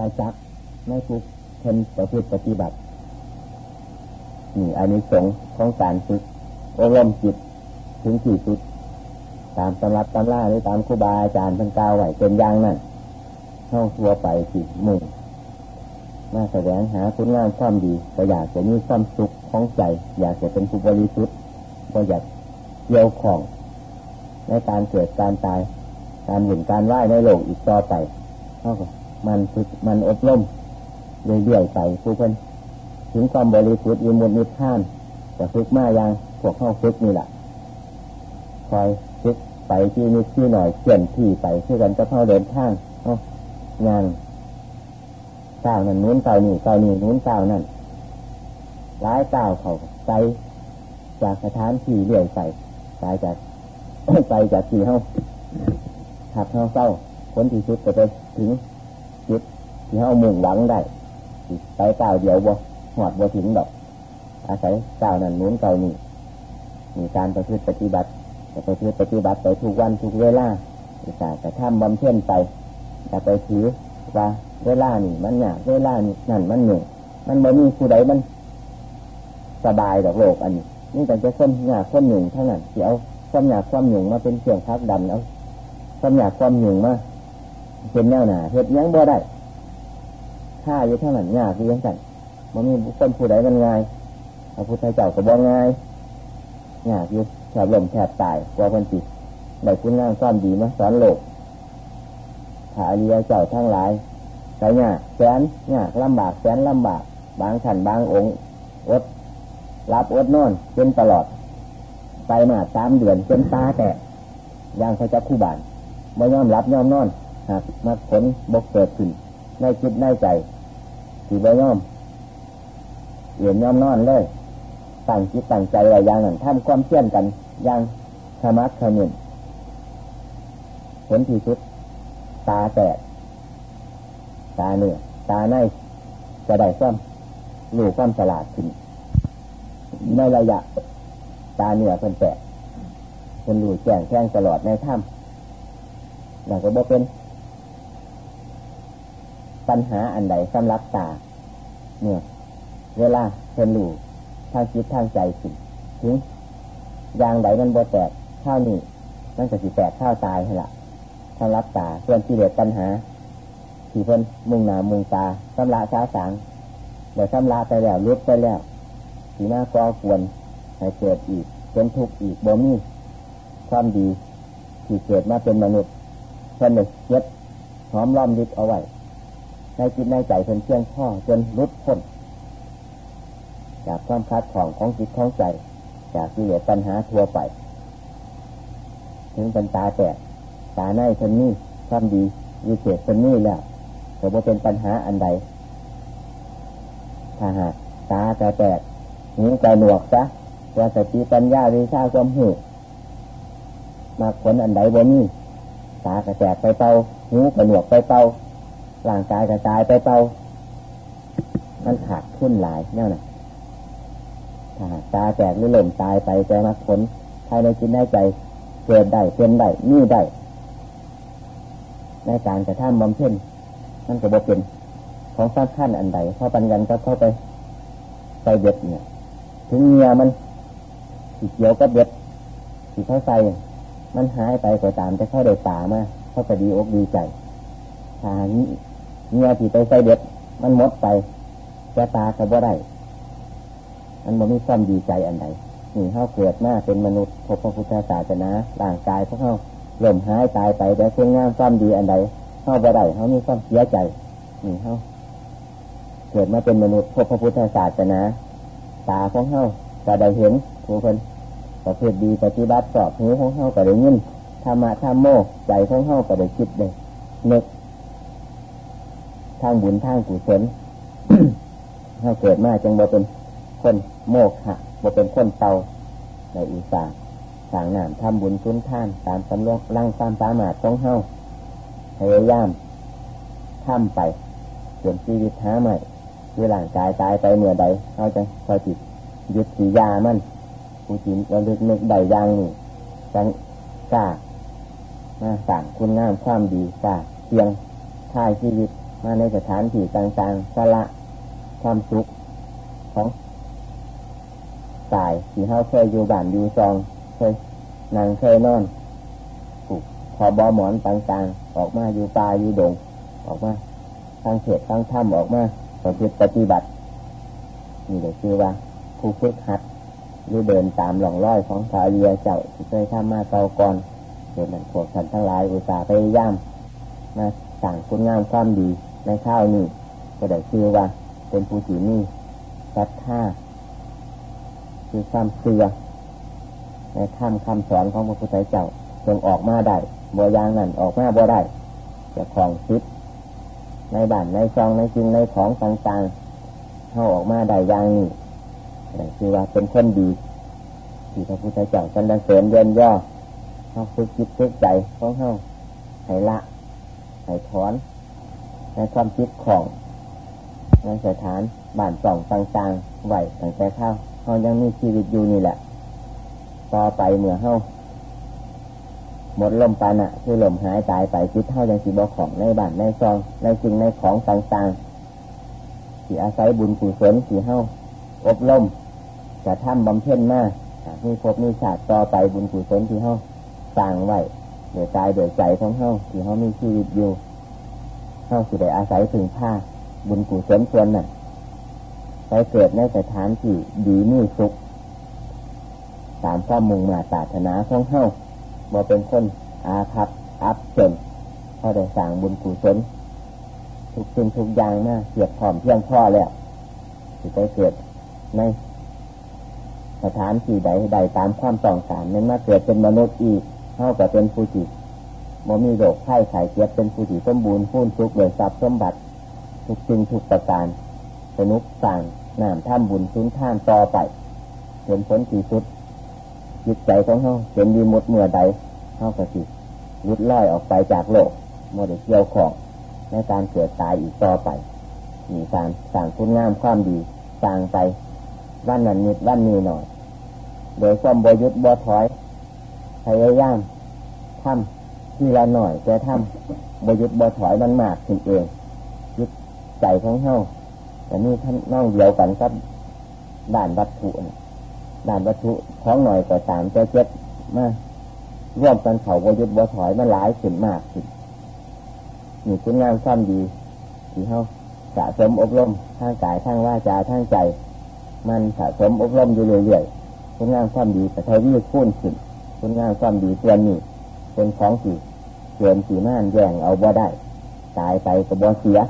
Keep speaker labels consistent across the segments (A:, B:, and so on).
A: ไปจักไม่ทุกเพิ่นประพฤติปฏิบัตินี่อันนี้สงของการฝึกอบรมจิตถึงที่สุดตามตำรับตำราหรือตามครูบาอาจารย์ท่านกล่าวไว้เป็นอย่างนั้นห้องทัวไปสิมุ่งมาแสดงหาคุณงามความดีก็อยากจะมีความสุขของใจ อยากจะเป็นผู้บริสุทธิ์ก็อยากเกี่ยวของ ในการเกิดการตาย การเห็นการไหวในโลกอีกต่อไปเท่ากับ มันฝึกมันอบรมเรื่อยๆไปผู้คนถึงความบริสุทธิ์อิมุนนิพพานจะฝึกมาอย่างพวกเข้าฝึกนี่แหละคอยฝึกไปที่นิดที่หน่อยเขียนที่ไปเพื่อกันจะเข้าเดินทางงานเก้านั่นนู้นเก้านี่เก้านี่นู้นเก้านั่นร้ายเก้าเขาไปจากสถานที่เรื่อยไปไปจากไปจากที่เข้าขับเข้าเศร้าคนที่สุดจะไปถึง จุดที่เขามุ่งหวังได้ไปเก้าเดียวบ่หอดบ่ถึงดอก อาศัยเก้านั่นนู้นเก้านี่มีการประพฤติปฏิบัติจะประพฤติปฏิบัติไปทุกวันทุกเวลาจะจะทำบำเพ็ญไปจะไปถือว่าเวลานี่มันหยาเวลานี่นั่นมันหนึ่งมันบ่มีผู้ใดมัน สบายดอกโลกอันนี้นี่แต่จะคนหยาคนหนึ่งเท่านั้นเดี๋ยวความหยาความหนึ่งมาเป็นเสียงพักดันเอาความหยาความหนึ่งมา เป็นแนวหนาเหตุยังบ่ได้ฆ่าอยู่เท่านั้นหยาคือยังไงมันมีคคลผู้ใดมันง่ายพระพุทธเจ้าก็บ่ง่ายหยาอยู่แถบลมแถบตายกว่าคนจิตได้คุณงามความดีมาสอนโลกถ้าอริยเจ้าทั้งหลายแต่เนี่ยแสนเนี่ยลำบากแสนลำบาก บางขันบางองค์อดรับอดนอนจนตลอด ไปมาสามเดือนจนตาแต่ยังพระเจ้าคู่บานไม่ยอมรับยอมนอน หากมาผลบกเกิดขึ้นในจิตในใจที่ไม่ยอมเหยียนย่อมนอนเลยตั้งจิตตั้งใจอะไรอย่างนั้นทำความเชื่อมกันอย่างธรรมะขมิ้นผลที่สุด ตาแตกตาเนื้อตาในจะได้ความรู้ความฉลาดขึ้นในระยะ ตาเนื้อเป็นแตกเป็นรู้แจ้งแจ้งตลอดในถ้ำหลังก็บอกเป็น ปัญหาอันใดสำหรับตาเนี่ยเวลาเป็นรูทางจิตทางใจสิถึงอย่างใดมันบ่แตกข้าวนี่มันจะสิแตกข้าวตายให้ละสำหรับตาเพื่อนที่เดือปัญหาที่เพิ่นมุงหนามุงตาสำละช้าสางเดี๋ยวสำละไปแล้วลุดไปแล้วสีหน้าก็ควรให้เกิดอีกเป็นทุกข์อีกบ่มีความดีที่เกิดมาเป็นมนุษย์เพิ่นเลยเย็ดหอมล้อมยึดเอาไว้ ในจิตในใจเพิ่นเพียงพ่อจนลุดพ้นจากความคัดของของจิตของใจ จากที่เหลือปัญหาทั่วไป ถึงเป็นตาแตกตาในเพิ่นนี่ความดีมีเศษเพิ่นนี่แล้วแต่ว่าเป็นปัญหาอันใดถ้าหากตาจะแตกหูจะหนวกซะว่าสติปัญญาวิชาความหูมาผลอันใดบ่มีตากระแตกไปเตาหูกระหนวกไปเตา ร่างกายกระจายไปเตามันขาดทุนหลายเนี่ยนะถ้าตาแตกหรือหล่มตายไปจะมาผลภายในจิตในใจเกิดได้เป็นได้นี่ได้ในการกระทำบำเพ็ญมันก็บอกเป็น ของสร้างขั้นอันใดพอปัญญาก็เข้าไปไปเด็ดเนี่ย ถึงเงียมันสีเขียวก็เด็ดสีเข้าใส่มันหายไปก็ตามจะเข้าได้ตามาเข้าไปดีอกดีใจทานี้ เงียที่ไปใส่เด็ด มันหมดไปจะตาก็บ่ได้มันบ่มีความดีใจอันใดนี่เข้าเกิดมาเป็นมนุษย์พบพระพุทธศาสนาร่างกายพวกเขาเริ่มหายตายไปแต่เพียงงามความดีอันใดเข้าไปได้เขามีความเสียใจนี่เขาเกิดมาเป็นมนุษย์พบพระพุทธศาสนาตาของเขาก็ได้เห็นผู้คนประพฤติดีปฏิบัติสอบหูของเขาก็ได้ยินธรรมะธรรมโมใจของเขาก็ได้คิดเลยนึก ทางบุญทางกุศลเขาเกิดมาจึงบ่เป็นคนโมกขะบ่เป็นคนเตาในอีสานสางน้ำทำบุญชุนท่าน ตามสำรองร่างตามสามารถของเฮาพยายามทำไปจนชีวิตหาใหม่คือร่างกายตายไปเมื่อใดเขาจะคอยจิตยึดสียามันผู้จิตระลึกนึกใดยังนี่จังกล้ามาสั่งคุณงามความดีกล้าเพียงท่ายชีวิต มาในสถานที่ต่างๆสละความสุขของตายที่เขาเคยอยู่บ้านอยู่ซองเคยนั่งเคยนอนผูกขอบอหมอนต่างๆ ออกมาอยู่ป่าอยู่ดง ออกมาทางเขตทางถ้ำออกมาประพฤติปฏิบัตินี่ก็คือว่าผู้ฝึกหัดหรือเดินตามหล่องร้อยของสาวเรียเจ้าที่เคยทำมาเก่าก่อนเหตุนั้นพวกท่านทั้งหลายอุตส่าห์พยายามมาสั่งคุณงามความดี ในข้าวนี้ก็ได้ชื่อว่า เป็นผู้ที่มีศรัทธาคือความเสื่อในคำคำสอนของพระพุทธเจ้าจงออกมาได้บ่ยางนั่นออกมาบ่ได้จะของคิดในบ้านในซองในจริงในของต่างๆเข้าออกมาได้ยางนี้คือว่าเป็นคนดีที่พระพุทธเจ้าสรรเสริญเยินย่อเขาฝึกจิตฝึกใจของเขาให้ละให้ถอน ในความคิดของในสถานบ้านส่องต่างๆไหวตั้งแต่เข้าเขายังมีชีวิตอยู่นี่แหละ ต่อไปเมื่อเข้าหมดลมปานะคือลมหายตายไปจิตเท่ายังสีบอของในบ้านในซองในสิ่งในของต่างๆที่อาศัยบุญกุศลที่เฮาอบรมจะทำบำเพ็ญมามีพบมีชาติต่อไปบุญกุศลที่เฮาสร้างไว้เดี๋ยวใจเดี๋ยวใจของเฮาที่เฮามีชีวิตอยู่ เฮาสิได้อาศัยถึงผ้าบุญกุศลส่วนนั้นไปเกิดในสถานที่ดีมีสุขตามข้อมุ่งมาศาสนาของเฮาบ่เป็นคนอาภัพอับจนพอได้สั่งบุญกุศลทุกสิ่งทุกอย่างนะเกียบพร้อมเพียงพ่อแล้วที่ไปเกิดในสถานที่ใดใดตามความต้องการนั้นมาเกิดเป็นมนุษย์อีกเท่ากับเป็นผู้ที่ บ่มีโรคไข้ไข้เจ็บเป็นผู้ที่สมบูรณ์พูนทุกเลยทรัพย์สมบัติ ทุกสิ่งทุกประการสนุกสั่งน้ำท่ามบุญสุนท่านต่อไปเป็นผลที่สุดจิตใจของเขาเป็นดีหมดเมื่อใดเขาก็สิลุดล่อยออกไปจากโลกโมเดเกี่ยวของในการเกิดตายอีกต่อไปมีการสั่งคุณงามความดีสั่งไปวันนั้นนิดวันนี้หน่อย โดยความบยุทธ์บ่ถอยพยายามทำ ทีละหน่อยแต่ทำบยุทธ์บ่ถอยมันมากขึ้นเองยึดใจของเฮาแต่นี่ท่านน้องเดียวกันครับด่านวัตถุด่านวัตถุของหน่อยก็ตามจะเจ็บมาร่วมกันเขาบยุทธ์บ่ถอยมันหลายขึ้นมากขึ้นมีคุณงามความดีที่เฮาสะสมอบรมทางกายทางว่าจาทางใจ มันสะสมอบรมอยู่เรื่อยๆคุณงามความดีแต่ทวีคูณขึ้นคุณงามความดีตัวนี้เป็นของสี เกินสีม่านแย่งเอาบ่ได้ ตายไปก็บ่เสีย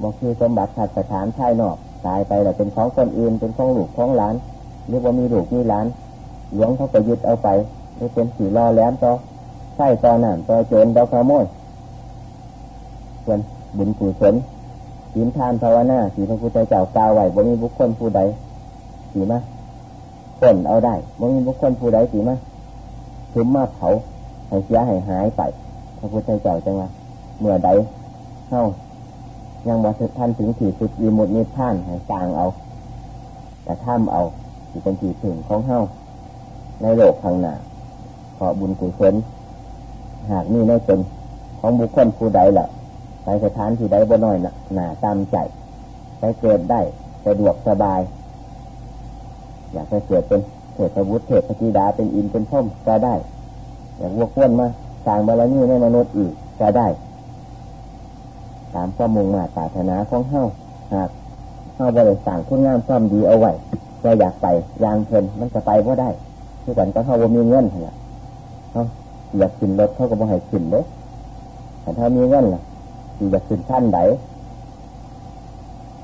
A: บ่คือสมบัติขัดสถานภายนอก ตายไปแล้วเป็นของคนอื่นเป็นของลูกของหลานหรือว่ามีลูกมีหลานหลวงเขาไปยึดเอาไปไม่เป็นสีรอแหลมต่อใช่ต่อหนามต่อโจรต่อขโมยส่วนบุญกุศลศีลทานภาวนาสีพระพุทธเจ้ากล่าวไว้บ่มีบุคคลผู้ใดสีมาพ้นเอาได้บ่มีบุคคลผู้ใดสีมาถึงมาเผาให้เสียให้หายไป ระพุทธเจ้าจังว่าเมื่อใดเข้ายังบ่ถึงท่านถึงสี่สุดยีมุดนิพพานให้สร้างเอาแต่ท่ามเอาที่เป็นที่ถึงของเฮาในโลกข้างหนาขอบุญกุศลหากมีในเป็นของบุคคลผู้ใดแหละไปสถานที่ใดบ่น้อยหนาตามใจไปเกิดได้สะดวกสบาย อยากไปเกิดเป็นเทพวุฒิเทพธิดาเป็นอินเป็นพ่อมก็ได้ อยากวกวนมา สร้างบารมีในมนุษย์อีกก็ได้ ตามข้อมูลมาศาสนาของเฮาหากเฮาบริสั่งคุณงามความดีเอาไว้ก็อยากไปยางเพลินมันจะไปก็ได้ทุกวันก็เขาว่มีเงินเหรอเขาอยากขึ้นรถเขาก็บอกให้ขึ้นเลยแต่ถ้ามีเงินล่ะอยากขึ้นชั้นไหน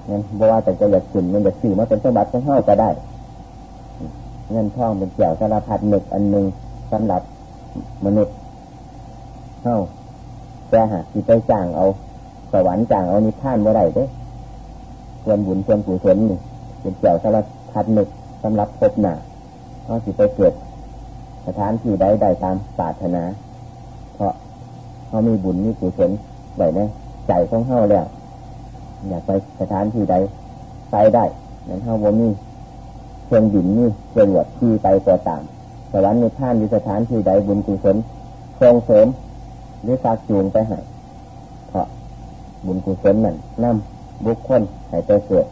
A: เงินบอกว่าแต่จะอยากขึ้นมันอยากซื้อมาเป็นสมบัติของเฮาก็ได้เงินทองเป็นเกี่ยวสารพัดหนึกอันหนึ่งสำหรับมนุษย์ เฮาแต่หากที่ไปจ้างเอา สวรรค์จ้างเอานิพพานบ่ได้เด้ส่วนบุญส่วนกุศลนี่เป็นเกี่ยวสารพัดหนึกสำหรับพบหนาเขาสิไปเกิดสถานที่ใดใดตามศาสนา เพราะเขามีบุญมีกุศลไว้ในใจของเขาแล้ว อยากไปสถานที่ใดไปได้นั้นเขาบ่มีเครื่องบินมีเครื่องวดที่ไปก็ตามสวรรค์ในท่านอยู่สถานที่ใดบุญกุศลส่งเสริม หรือสากจูงไปให้เพราะบุญกุศลนั่นนั่บุคคลให้ไปเกิด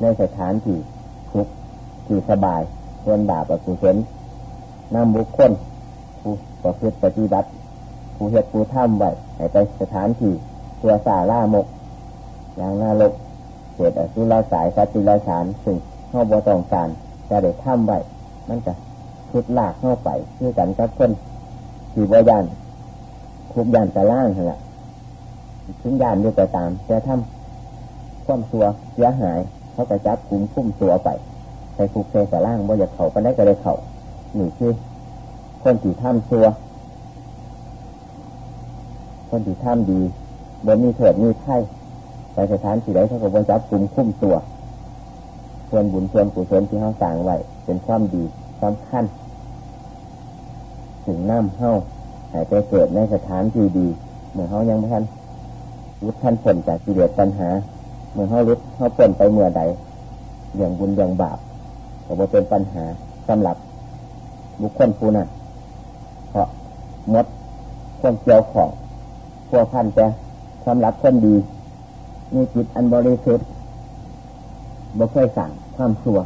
A: ในสถานที่ทุกที่สบายส่วนบาปอกุศลนำบุคคลผู้ประพฤติปฏิบัติผู้เหตุผู้ทำไว้ให้ไปสถานที่ตัวสาล่ามกอย่างน่าลกเกิดอสุรสายสัติราสารซึ่งเข้าบ่ต้องการจะได้ทำไว้มันจะชุดลากเข้าไปคือกันกับคนที่บ่ยัน คุบยันจะล่างแหละถึงยานด้วยก็ตาม แต่ทำความตัวเสียหาย เขาก็จับกลุ่มพุ่มตัวไปใส่คุกใส่สล่างบ่อยากเขาไปได้ก็เลยเขาหนึ่งคือคนที่ทำตัว คนที่ทำดีบนมีเถิดมีไข่ไปสถานที่ใดเขาก็บนจับกลุ่มคุ้มตัวส่วนบุญส่วนกุศลที่เขาสั่งไว้เป็นความดีความขั้นถึงน้ำเฮ้า หายไปเกิดในสถานที่ดีเมื่อเขายังไม่ทันรุดท่านผลจากกิเลสปัญหา เมื่อเขารุดเขาผลไปเมื่อใดอย่างบุญอย่างบาปก็จะเป็นปัญหาสำหรับบุคคลผู้นั้นเพราะมดคนเกี่ยวของพวกท่านจะสำหรับคนดีมีจิตอันบริสุทธิ์บ่เคยสั่งความชั่ว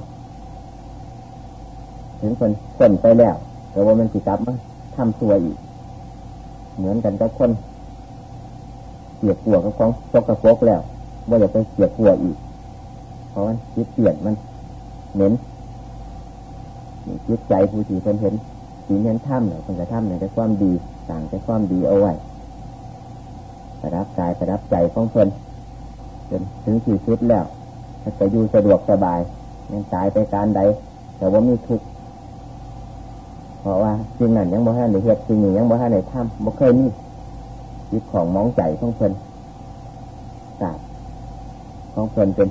A: ถึงคนคนไปแล้ว แต่ว่ามันสิกลับมาทำชั่วอีก เหมือนกันกับคนเกียกลัวกับของซกกระโปกแล้ว ว่าอย่าไปเกียกลัวอีก เพราะมันจิตเปลี่ยนมันเหม็นจิตใจผู้ที่คนเห็นสีเห็นถ้ำเนี่ยคนจะถ้ำเนี่ยจะความดีต่างจะความดีเอาไว้ประดับกายประดับใจของคนจนถึงที่สุดแล้วจะอยู่สะดวกสบายยังตายไปการใด แต่ว่ามีทุกข์ เพราะว่าสิ่งนั้นยังบ่ให้ในเหตุสิ่งนี้ยังบ่ให้ในถ้ำบ่เคยมีจิตของมองใจของคนศาสตร์ของคนเป็น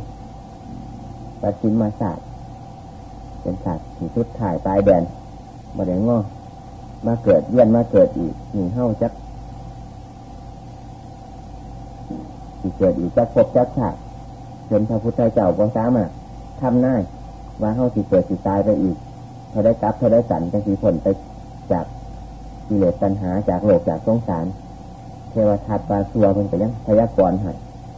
A: ปฏิมาศาสตร์เป็นศาสตร์ที่ทุดถ่ายตายแดนมาเดี๋ยงอมาเกิดเยี่ยนมาเกิดอีกหนึ่งเท่าจักที่เกิดอีกจักพบจักฉากจนพระพุทธเจ้าก็สามารถทำหน้าว่าเท่าสิเกิดสิตายไปอีก เขาได้กลับเขาได้สันจังสีผลไปจากกิเลสปัญหาจากโลกจากสงสาร เทวทัตปาสัวเป็นไปยังพยากรณ์ให้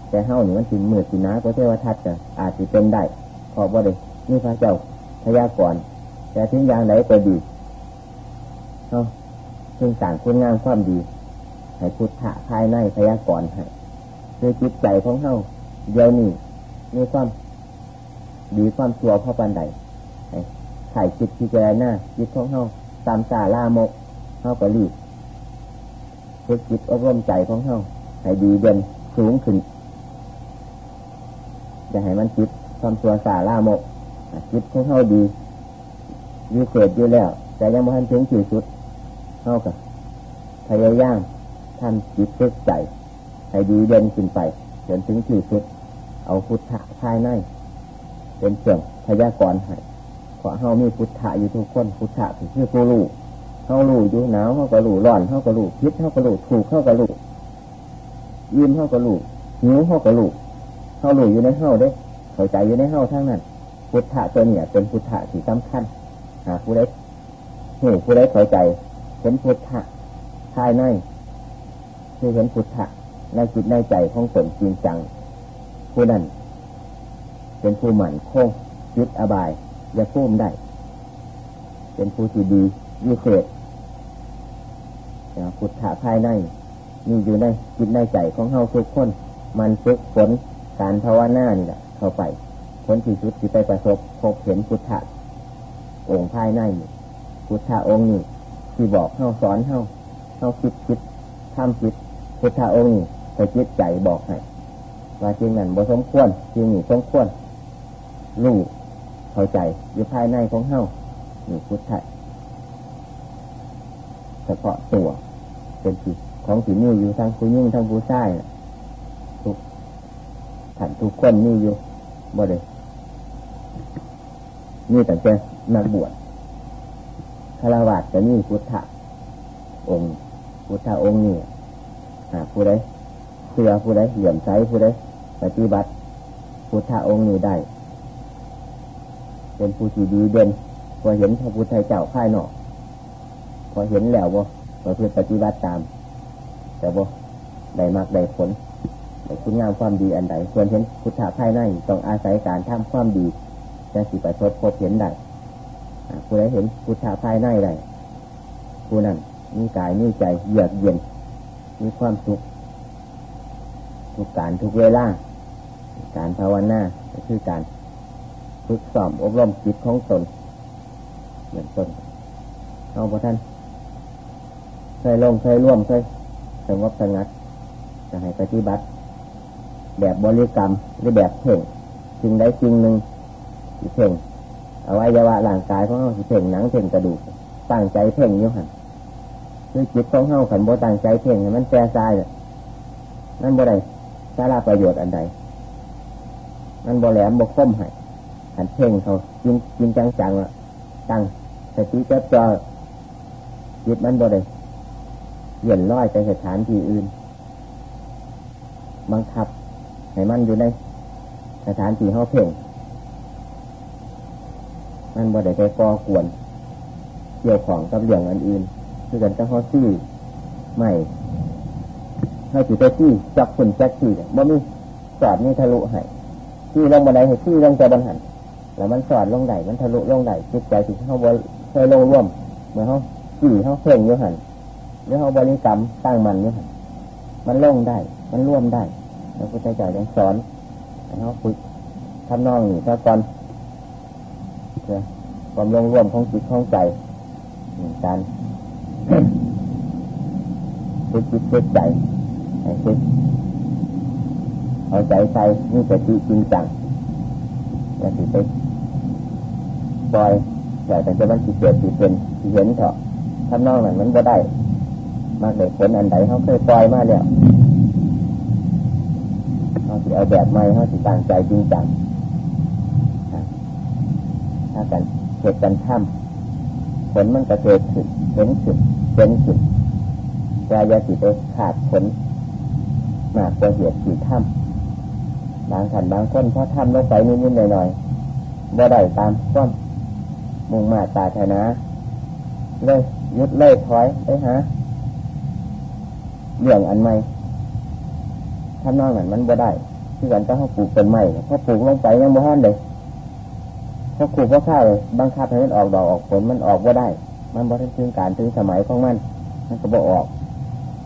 A: แต่เท่านี่มันสิมือสินะก็เทวทัตจะอาจจะเป็นได้พอบ่ได้นี่พระเจ้าพยากรณ์แต่ทิ้งอย่างไหนก็ดีเขาซึ่งต่างคุณงามความดีให้พุทธะภายในพยากรณ์ให้คือจิตใจของเขาเดี๋ยวนี้มีความดีความชั่วเพราะปันใด ข่จิตพิจารณาจิตของเขาตามสาลามกเขาก็รีบฝึกจิตอบรมใจของเขาให้ดีเด่นสูงขึ้นจะให้มันจิตความชั่วสาลามกจิตของเขาดีอยู่เกิดอยู่แล้ว แต่ยังไม่ทันถึงที่สุดเขากับพยายามทำจิตฝึกใจให้ดีเด่นขึ้นไปจนถึงที่สุด เอาพุทธะภายในเป็นเสื่องพยากรณ์ให้ เพราะเฮามีพุทธะอยู่ทุกคนพุทธะคือผู้รู้เฮารู้อยู่หนาวเฮาก็รู้ร้อนเฮาก็รู้พิษเฮาก็รู้ถูกเฮาก็รู้ยิ้มเฮาก็รู้หิวเฮาก็รู้เฮารู้อยู่ในเฮาเด้เข้าใจอยู่ในเฮาทั้งนั้น พุทธะตัวเนี่ยเป็นพุทธะที่สำคัญหาผู้ใดหูผู้ใดเข้าใจเห็นพุทธะภายในคือเห็นพุทธะในจิตในใจของตนจริงจังผู้นั้นเป็นผู้หมั่นคงยึดอบาย อย่าพุ่มได้ เป็นผู้ที่ดีวิเศษพุทธะภายในมีอยู่ในจิตในใจของเฮาทุกคน มันฝึกฝนการภาวนานี่แหละเข้าไปผลที่สุดที่ไปประสบพบเห็นพุทธะองค์ภายในพุทธะองค์นี้ที่บอกเฮาสอนเฮาเฮาคิดคิดทำคิดพุทธะองค์นี้ไปจิตใจบอกให้ว่าจริงนั้นบ่สมควรจริงนี่สมควรรู้ เข้าใจ อยู่ภายในของเฮานี่พุทธะเฉพาะตัว เป็นสิของสีนี้อยู่ทั้งผู้ยิ่งทั้งผู้ชายทุกท่านทุกคนนี่อยู่บ่เลยนี่แต่จะนักบวชคารวะจะนี่พุทธะองค์พุทธะองค์นี่หาผู้ใดเสือผู้ใดเหลี่ยมใสผู้ใดปฏิบัติ พุทธะองค์นี้ได้ เป็นผู้ที่ดีเด่นพอเห็นพระพุทธเจ้าข่ายนอกพอเห็นแล้วว่พอเพื่อปฏิบัติตาม แต่ว่าได้มากได้ผลในคุณงามความดีอันใดควรเห็นพุทธะภายในต้องอาศัยการทำความดีจะสิประชดพบเห็นได้ผู้ใดเห็นพุทธะภายในได้ผู้นั้นมีกายมีใจเยือกเย็น มีความสุขทุกการทุกเวลา การภาวนาคือการ ฝึกซ้อมอบรมจิตของตนเหมือนตนเอาพระท่านเคยลงเคยร่วมเคยสงบสงัดจะให้ปฏิบัติ แบบบริกรรมหรือแบบเพ่งจึงได้จริงหนึ่งเพ่งเอาไว้ยวะร่างกายของเราเพ่งหนังเพ่งกระดูกตั้งใจเพ่งอยู่หันคือจิตของเฮาขันโบตั้งใจเพ่งมันแปรซายนั่นบ่ได้สาระประโยชน์อันใดมันบ่แหลมบ่คมให้ ขันเพ่งเขาจริงจริงจังจังละตั้งสติจับจอจิตมันบ่ได้เลี่ยนลอยไปสถานที่อื่น บังคับให้มันอยู่ในสถานที่เขาเพ่ง มันบ่ได้ไปก่อกวนเกี่ยวของกับเรื่องอันอื่นคือกันจะเขาซี่ไม่ให้จิตไปซี่จับคนแจ็คซี่บ่มีสอดนี่ทะลุให้ซี่ลงบันไดให้ซี่ลงจะบันหัน แล้วมันสอดลงไหนมันทะลุลงไหนจิตใจถึงเขาบ่เคยลงร่วมเมื่อเขาซี่เขาเพ่งยู่หันหรือเขาบริกรรมตั้งมันยู่หันมันลงได้ มันร่วมได้แล้วพุทธเจ้ายังสอนเขาฝึกทำนองนี่ถ้าก่อนความลงร่วมของจิตของใจการฝึกจิตฝึกใจให้ฝึกเอาใจใส่นี่สติจริงจังอย่าสิไป ปล่อยอยากแต่จะมันสิเกิดสิเป็นสิเห็นเถอะทำนองนั้นมันก็ได้ มากเลยผลอันใดเขาเคยปล่อยมาแล้วเขาสิเอาแบบใหม่เขาสิตั้งใจจริงจังถ้ากันเหตุกันทำผลมันก็เกิดขึ้นเห็นขึ้นเป็นขึ้นใจยสิไปขาดผลมากกว่าเหตุที่ทำบางขันบางคนพอทำลงไปนิดๆหน่อยๆบ่ได้ตามความ มุ่งมาตาชนะเลยยุดเลยถอยไปหาเรื่องอันใหม่ทำนองนั้นมันบ่ได้ที่กันต้องเขาปลูกเป็นใหม่เขาปลูกลงไปยังบ่ห้านเลยเขาปลูกเพราะข้าวเลยบังคับให้มันออกดอกออกผลมันออกบ่ได้ มันบ่ถึงการถึงสมัยของมัน มันก็บ่ออก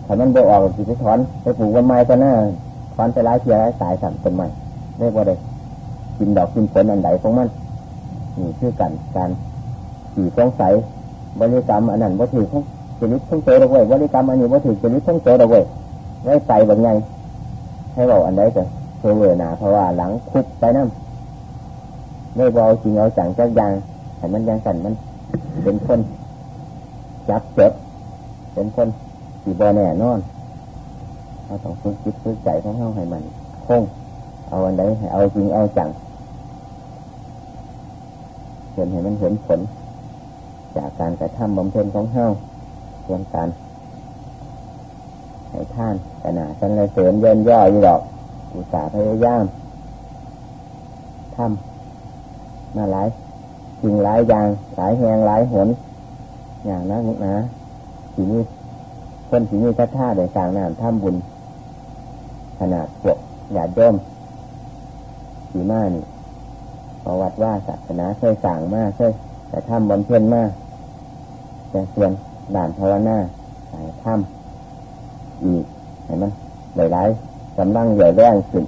A: ถ้ามันบ่ออกสิไปถอนไปปลูกเป็นใหม่ก็น่าถอนไปร้ายเทียร้ายสายสั่นเป็นใหม่ไม่บ่ได้กินดอกกินผลอันใดของมันนี่คือกันการ ขี่สงสัยบริกรรมอันนั้นบ่ถือของจิตของโตเราเว้ยบริกรรมอันนี้บ่ถือจิตของโตเราเว้ยได้ไปแบบไงให้บอกอันใดจะเพื่อหนาเพราะว่าหลังคุกไปนั่นไม่บอจริงเอาจังจักยางแต่มันยังสั่นมันเป็นคนจับจดเป็นคนสีบอแน่นอนเราต้องฝึกจิตฝึกใจของเขาให้มันคงเอาอันใดให้เอาจริงเอาจังเห็นให้มันเห็นผล จากการกระทำบำเพ็ญของเฮาส่วนการให้ท่านขนาดฉันเลยเสริมเยินย่ออยู่ดอกอุตสาห์พยายามทำมาหลายจริงหลายอย่างหลายแหงหลายหน อย่างนั้นนะทีนี้คนทีนี้ถ้าท่าโดยสางน้ำทำบุญ ขนาดพวกหยาดย่อมสีมานี่ประวัติว่าศาสนาเคยสั่งมากเคย แต่ทำบำเพ็ญมากแต่ส่วนด่านภาวนาสายถ้ำอีกเห็นไหมหลายๆกำลังใหญ่แรงขึ้น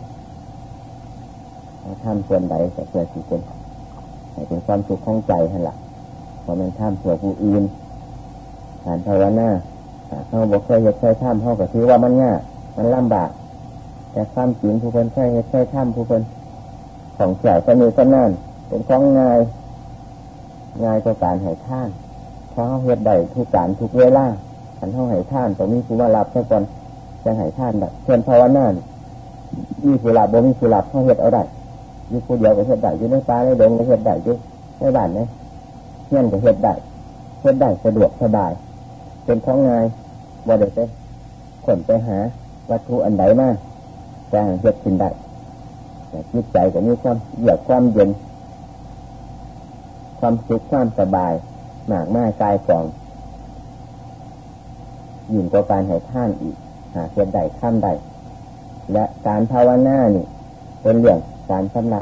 A: ถ้ำส่วนใดแต่เพื่อสิเป็นให้เป็นความสุขของใจนั่นแหละพอมันถ้ำเพื่อผู้อื่นฐานภาวนาเขาบอกเคยเหตุเคยถ้ำเขาก็ถือว่ามันง่ายมันลำบาก แต่ความจริงผู้คนเคยเหตุเคยถ้ำผู้คนของเสียสนุกสนานเป็นของง่าย ง่ายกว่าการให้ท่านเพราะเขาเหตุใดทุกการทุกเวลาขันเขาให้ท่านตรงนี้คือว่ารับแค่าก่อนจะให้ท่านแบบเช่นภาวนามีสุราบ่มีสุราเขาเหตุเอาได้อยู่คนเดียวก็เหตุได้อยู่ในป่าในดงก็เหตุได้ยู่ในบ้านเนี่ยเงี้ยก็เหตุได้เหตุได้สะดวกสบาย เป็นของง่ายบ่ได้ไปขนไปหา วัตถุอันใดมาจะเหตุกินได้จิตใจก็มีความเยือกความเย็น ความสุขความสบายหมากไม้กายกองยิ่งกว่าการให้ท่านอีก หาเพียรใดข้ามใดและการภาวนานี่เป็นเรื่องการชำระ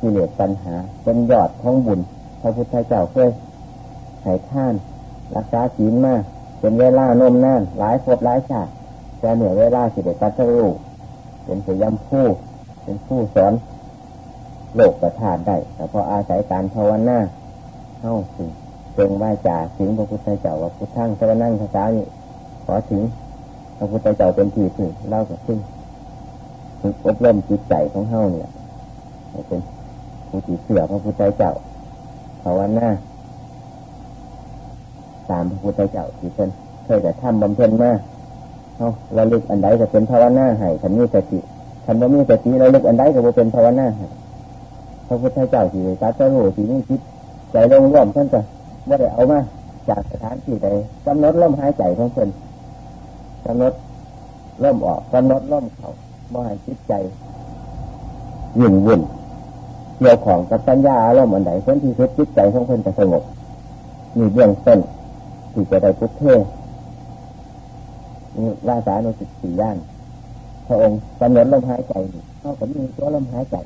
A: กิเลสปัญหา เป็นยอดของบุญ พระพุทธเจ้าเคยให้ท่าน รักษาศีลมาเป็นเวลานมนานหลายภพหลายชาติแต่เหนือเวลาสิเดตัสรู้เป็นสยามผู้เป็นผู้สอน โลกประทานได้แต่พออาศัยการภาวนาเข้าถึงเจงว่าจ่าถึงพระพุทธเจ้าว่าพุทธังสรนั่งภาษานี้ขอถึงพระพุทธเจ้าเป็นที่ถึงเล่ากับซึ่งฝึกอบรมจิตใจของเฮาเนี่ยเป็นผู้ที่เสือพระพุทธเจ้าภาวนาตามพระพุทธเจ้าที่เป็นเคยแต่ทำบำเพ็ญมาเขาเราลึกอันใดก็เป็นภาวนาให้ขันมีสติขันบ่มีสติเราลึกอันใดก็เป็นภาวนาให้ พระพุทธเจ้าที่ตาเจ้าหูที่นี่คิดใจลงร่วมท่านจะว่าได้เอามาจากสถานที่ใดกำหนดลมหายใจของเพิ่นกำหนดล่มออกกำหนดล่มเขาบ่ให้จิตใจยิ่งวุ่นเกี่ยวของกับสัญญาอารมณ์อันใดเพิ่นที่สุดจิตใจของเพิ่นจะสงบมีเบื้องต้นที่จะได้พุทเทนี่ราสาโนสิตสี่ย่านพระองค์กำหนดลมหายใจเท่ากับมีตัวลมหายใจ